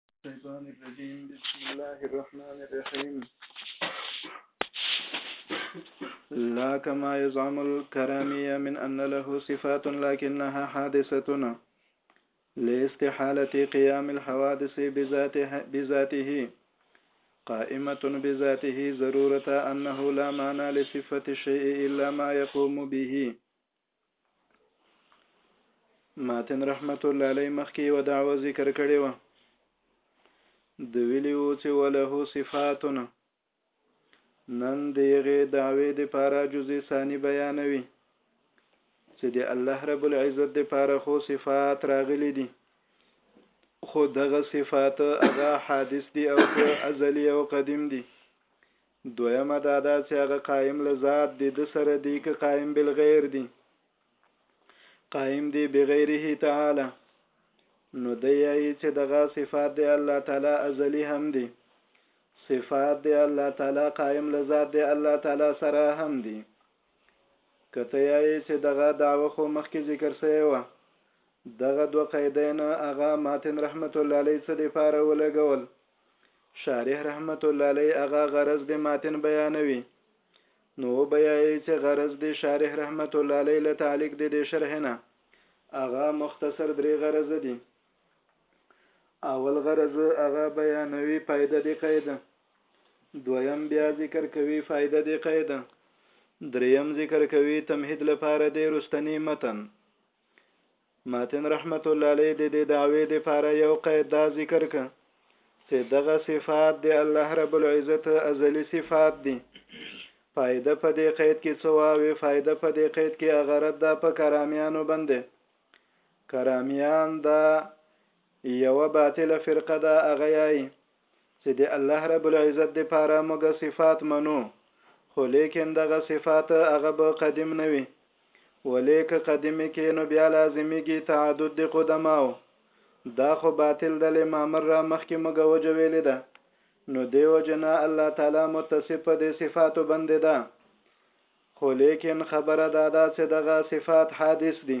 الشيطان الرجيم بسم الله الرحمن الرحيم لا كما يزعم الكرامية من أن له صفات لكنها حادثة لاستحالة قيام الحوادث بذاته, بذاته قائمة بذاته ضرورة أنه لا معنى لصفة الشيء إلا ما يقوم به ماتن رحمت الله علیه مخکې یو دعوه ذکر کړې و د ویلی و چې وله صفاتنا نن دیغه دعوی د پاره جزء ثانی بیانوي چې د الله رب العزت د پاره خو صفات راغلي دي خو دغه صفات هغه حادث دي او ازلی او قدیم دي دویمه دا ده چې هغه قائم له ذات دی د سره دی که قائم بالغیر دی قائم دی بغیره تعالی نو دی یی چې دغه صفات دی الله تعالی ازلی هم دی صفات دی الله تعالی قائم له ذات دی الله تعالی سره هم دی کته یی چې دغه دعوه خو مخکې ذکر سوی و دغه دوه قیدین هغه ماتن رحمت الله علیه څه دی پاره ولګول شارح رحمت الله علی اغا غرض د ماتن بیانوي نو بیاي چې غرض د شارح رحمت الله علی له تعلق د دې شرح نه اغا مختصر درې غرض دي اول غرض اغا بیانوي فائدہ د قاعده دویم بیا ذکر کوي فائدہ د قاعده دریم ذکر کوي تمهید لپاره د رستنی متن ماتن رحمت الله علیه د دې دعوی د پاره یو قید دا ذکر ک چې دغه صفات د الله رب العزت ازلی صفات دي فائدہ په دې قید کې څه واوي فائدہ په دې قید کې اغرت دا په کرامیانو بنده کرامیان دا یو باطل فرقه دا اغیای چې د الله رب العزت د پاره موږ صفات منو خو لیکن دغه صفات هغه به قدیم نه وي ولې که قدیمې کې نو بیا لازمیږي تعدد د قدماو دا خو باطل د لمامر را مخکې موږ وجویلې ده نو دیو جنا الله تعالی متصف په دې صفاتو بندې ده خو لیکن خبره دا ده چې دغه صفات حادث دي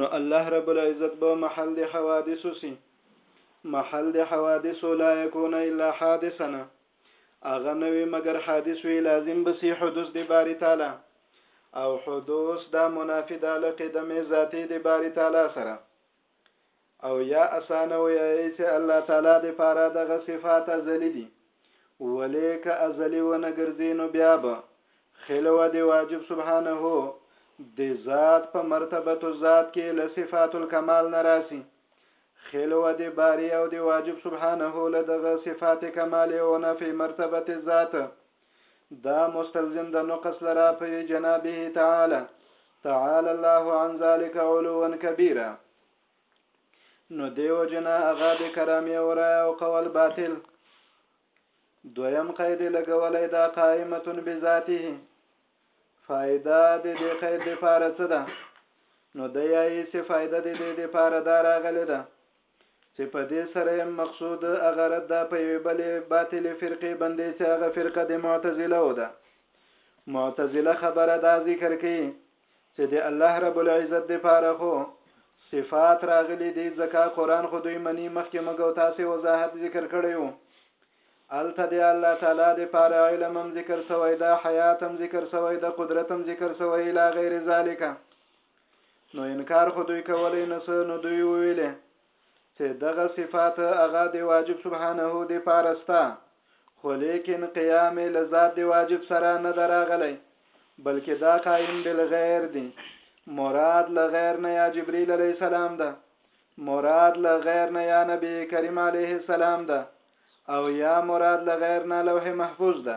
نو الله رب العزت به محل د حوادثو سي محل د حوادثو لا يكون الا حادثنا اغه نوي مگر حادث وي لازم بسي حدوث د باري تعالی او حدوث دا منافي د لقدم ذاتي د باري تعالی سره او یا اسانه ویایئ چې الله تعالی د پاره دغه صفات ازلي دي ولې که ازلي ونه ګرځي نو بیا به خلوه د واجب سبحانه د ذات په مرتبه الذات کې له صفات الکمال نه راسي خلوه د باری او د واجب سبحانه له دغه صفات کمال او نفي مرتبه الذات دا مستلزم د نقص لرا په جنابه تعالی تعالی الله عن ذلك علوا كبيرا نو دیو جنا اغا د کرامي او را او قول باطل دویم قید لګولې دا قائمه بذاته فائدہ د دې قید لپاره څه ده نو د یایې څه فائدہ د دې لپاره دا راغله ده چې په دې سره یې مقصود هغه رد ده په یوې بلې باطلې فرقې باندې چې هغه فرقه د معتزله و ده معتزله خبره دا ذکر کوي چې د الله رب العزت د پاره خو صفات راغلي دي ځکه قران خو دوی منی مخکې موږ او تاسو وضاحت ذکر کړی وو الته دی الله تعالی د پاره علم هم ذکر سوی دا حیات هم ذکر سوی دا قدرت هم ذکر سوی الی غیر ذالک نو انکار خو دوی کولای نه سه نو دوی ویلې چې دغه صفات هغه دی واجب سبحانه دی پارستا خو لیکن قیام لذات دی واجب سره نه دراغلی بلکې دا قائم بالغیر دی مراد لغیر نه یا جبرئیل علیه السلام ده مراد له غیر نه یا نبی کریم علیه السلام ده او یا مراد له غیر نه لوح محفوظ ده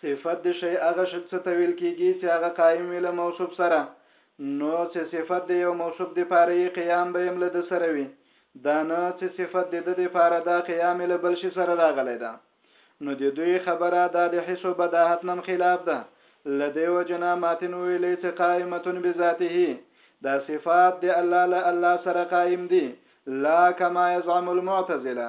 صفت د شی هغه شخص ته ویل کیږي چې هغه قائم وي له موصوف سره نو چې صفت د یو موصوف د پاره یې قیام به هم له د سره وي دا نه چې صفت د د د پاره دا قیام له بل شي سره راغلی ده نو د دوی خبره دا د حسو بداحت نن خلاف ده لدی و جنا ماتن ویلې چې قائمتون بذاته دا صفات د الله له الله سره قائم دي لا کما یزعم المعتزله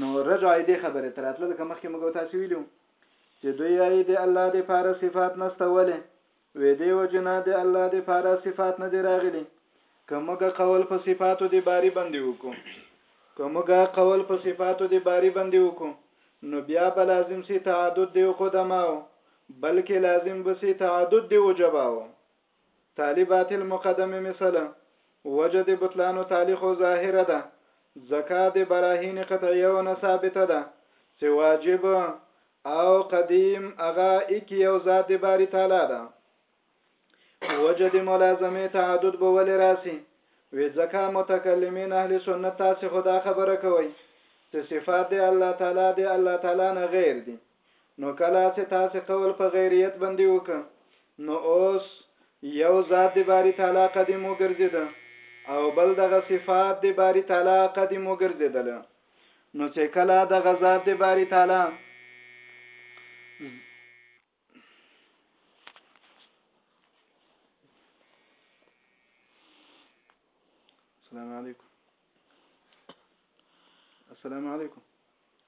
نو رجع دې خبره تر اتل لکه مخکې موږ تاسو ویلو چې دوی یې د الله د پاره صفات نسته ولې وې دې وجنه د الله د پاره صفات نه دی راغلي کومګه قول په صفاتو دی باری باندې وکړو کومګه قول په صفاتو دی باری باندې وکړو نو بیا به لازم سي تعدد دی قدماو بلکې لازم به سي تعدد دی وجباو تالي باطل مقدمه مثل وجه د بطلانو تالي خو ظاهره ده ځکه د براهین قطعیه ونه ثابته ده چې واجب او قدیم اغا ایک یو ذات د باری تعالی ده وجه د ملازمه تعدد به ولې راسي وی ځکه متکلمین اهل سنت تاسو خدا خبره کوي چې صفات دی الله تعالی دی الله تعالی نه غیر دي نو کله چې تاسې قول په غیریت باندې وک نو اوس یو ذات دی باری تعالی قدیم وګرځید او بل دغه صفات دی باری تعالی قدیم وګرځیدل نو چې کله دغه ذات دی باری تعالی السلام علیکم السلام علیکم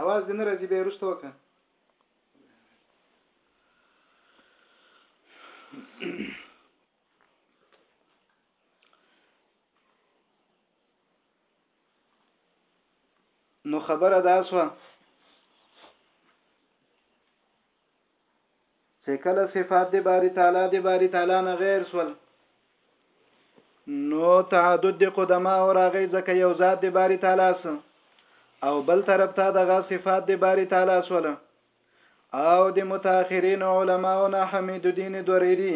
اواز دې نه راځي بیا وروسته وکړه نو خبره دا سوه چې کله صفات د باری تعالی د باری تعالی نه غیر سول نو تعدد د قدما او راغی ځکه یو ذات د باری تعالی سره او بل طرف ته دغه صفات د باری تعالی سره او د متأخرین علماو نه حمید الدین دوریری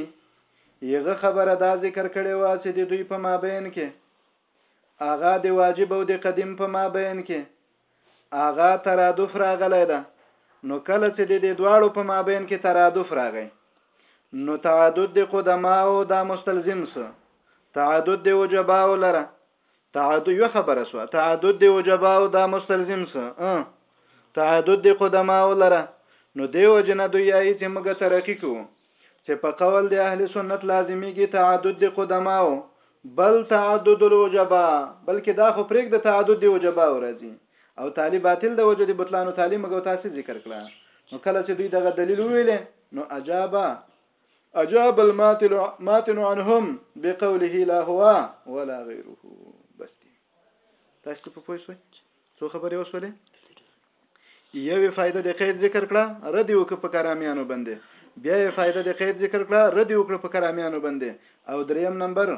یغه خبره دا ذکر کړي وا چې د دوی په مابین کې اغا د واجب او د قدیم په مابین کې هغه ترادف راغلی ده نو کله چې د دې دواړو په مابین کې ترادف راغی نو تعدد د قدماو دا مستلزم سو تعدد د وجباو لره تعدد یو خبره سو تعدد د وجباو دا مستلزم سو تعدد د قدماو لره نو دیو جن دوی یې چې موږ ترقی کوو چې په قول د اهل سنت لازمیږي تعدد د قدماو بل تعدد الوجبا بلکې دا خو پرېګ د تعدد دی وجبا ورځي او تعالی باطل د وجود بطلان او تعالی مګو تاسو ذکر کړه نو کله چې دوی دغه دلیل ویل نو اجابا اجاب الماتل ماتن عنهم بقوله لا هو ولا غيره بس دي تاسو په پوه شئ څو خبرې وشولې یوې فائدہ د قید ذکر کړه رد یو په کرامیانو باندې بیا یې فائدہ د قید ذکر کړه رد یو په کرامیانو باندې او دریم نمبر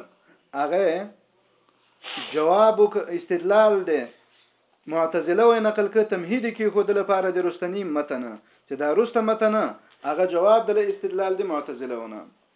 هغه جواب استدلال دی معتزله وې نقل ک تمهید کې خود لپاره د رستنی متن چې دا رسته متن هغه جواب د استدلال دی معتزله ونه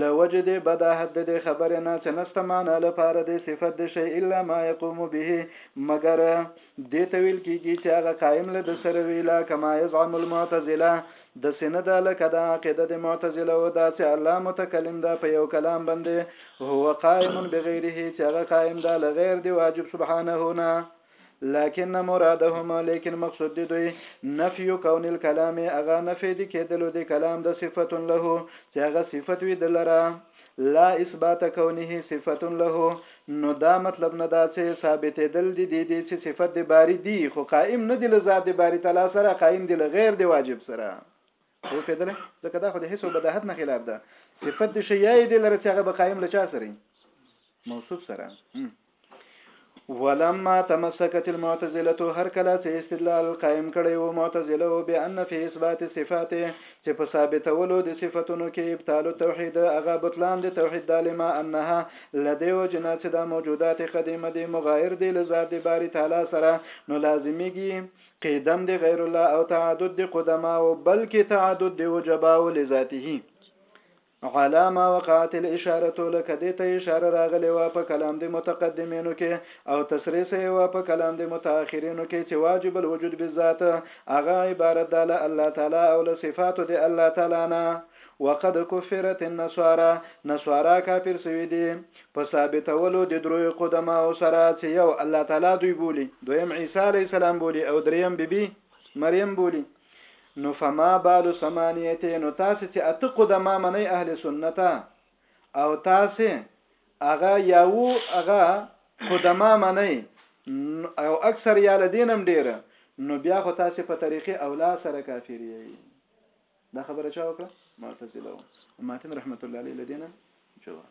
له وجې دې بداهت د دې خبرې نه چې نشته معنی لپاره دې صفت د شي الا ما يقوم به مګر دې ته ویل کېږي چې هغه قائم له د سره وي لا کما يزعم المعتزله داسې نه ده لکه دا عقیده د معتزله و دا چې الله متکلم ده په یو کلام باندې هو قائم بغیره چې هغه قائم ده له غیر دی واجب سبحانه نه لكن مرادهم لیکن مقصود دی دوی نفی کون الكلام اغا نفی دی کېدلو دی کلام د صفت له چې هغه صفت وی دلره لا اثبات کونه صفت له نو دا مطلب نه دا چې ثابت دل دی دی دی چې صفت دی باری دی خو قائم نه دی لزاد دی باری تعالی سره قائم دی لغیر دی واجب سره وو پیدل ځکه دا خو د هیڅ بداحت نه خلاف ده صفت د شی یای دی لره چې هغه بقایم لچا سره موصوف سره ولما تمسكت المعتزله هر کله چې استدلال قائم کړي وو معتزله او بان في اثبات صفات چې په ثابتولو د صفاتونو کې ابطال توحید هغه بطلان د توحید دالما انها لدی او جنا چې د موجودات قدیمه د مغایر دی لزاد باری تعالی سره نو لازمیږي قیدم دی غیر الله او تعدد دی قدما او بلکې تعدد دی وجبا او لذاته علامه وقعت الاشاره لکه دې ته اشاره راغلی و په کلام د متقدمینو کې او تسریع سي و په کلام د متأخرینو کې چې واجب الوجود بالذات هغه عبارت ده له الله تعالی او له صفاتو د الله تعالی نه وقد كفرت النصارى نصارا کافر سوي دي په ثابتولو د دروي قدماو سره چې یو الله تعالی دوی بولی دویم عیسی علی السلام بولی او دریم بیبي بی مریم بولی نو فما بال سمانیته نو تاسو چې اته قدما منی اهل سنت او تاسو هغه یو هغه قدما منی او اکثر یا لدینم ډیره نو بیا خو تاسو په طریقې اولا سره کافر یی دا خبره چا وکړه معتزله و اماتم رحمت الله علیه لدینه جواب